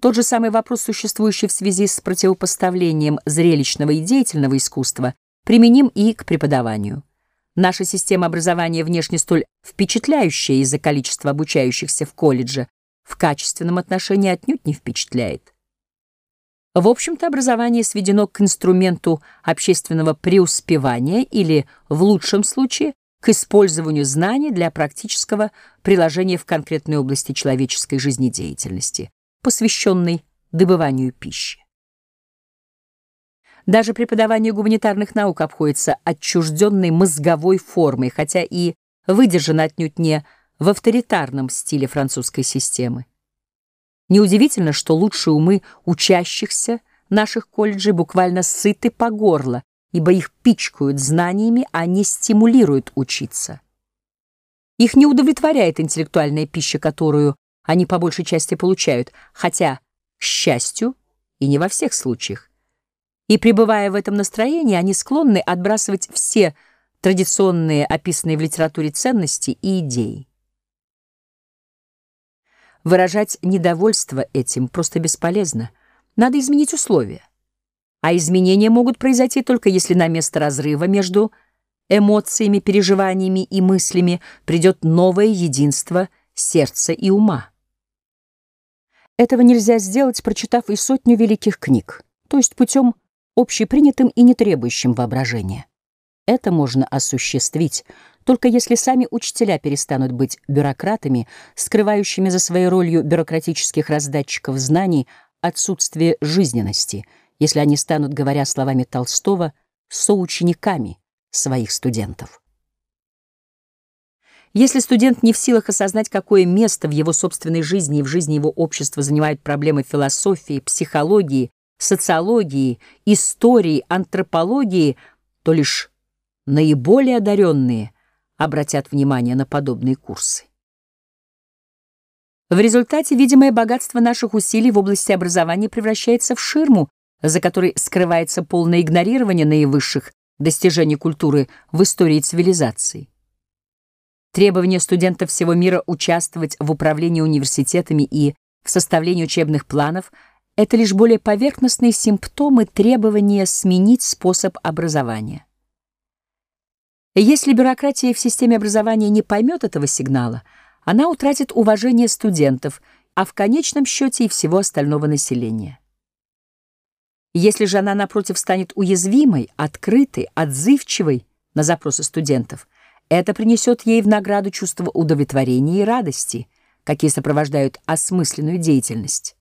Тот же самый вопрос, существующий в связи с противопоставлением зрелищного и деятельного искусства, применим и к преподаванию. Наша система образования внешне столь впечатляющая из-за количества обучающихся в колледже, в качественном отношении отнюдь не впечатляет. В общем-то, образование сведено к инструменту общественного преуспевания или, в лучшем случае, к использованию знаний для практического приложения в конкретной области человеческой жизнедеятельности, посвященной добыванию пищи. Даже преподавание гуманитарных наук обходится отчужденной мозговой формой, хотя и выдержано отнюдь не в авторитарном стиле французской системы. Неудивительно, что лучшие умы учащихся наших колледжей буквально сыты по горло, ибо их пичкают знаниями, а не стимулируют учиться. Их не удовлетворяет интеллектуальная пища, которую они по большей части получают, хотя, к счастью, и не во всех случаях. И пребывая в этом настроении, они склонны отбрасывать все традиционные, описанные в литературе ценности и идеи. Выражать недовольство этим просто бесполезно. Надо изменить условия. А изменения могут произойти только если на место разрыва между эмоциями, переживаниями и мыслями придет новое единство сердца и ума. Этого нельзя сделать, прочитав и сотню великих книг, то есть путем общепринятым и не требующим воображения. Это можно осуществить, только если сами учителя перестанут быть бюрократами, скрывающими за своей ролью бюрократических раздатчиков знаний отсутствие жизненности, если они станут, говоря словами Толстого, соучениками своих студентов. Если студент не в силах осознать, какое место в его собственной жизни и в жизни его общества занимают проблемы философии, психологии, социологии, истории, антропологии, то лишь наиболее одаренные обратят внимание на подобные курсы. В результате видимое богатство наших усилий в области образования превращается в ширму, за которой скрывается полное игнорирование наивысших достижений культуры в истории цивилизации. Требование студентов всего мира участвовать в управлении университетами и в составлении учебных планов — это лишь более поверхностные симптомы требования сменить способ образования. Если бюрократия в системе образования не поймет этого сигнала, она утратит уважение студентов, а в конечном счете и всего остального населения. Если же она, напротив, станет уязвимой, открытой, отзывчивой на запросы студентов — это принесет ей в награду чувство удовлетворения и радости, какие сопровождают осмысленную деятельность.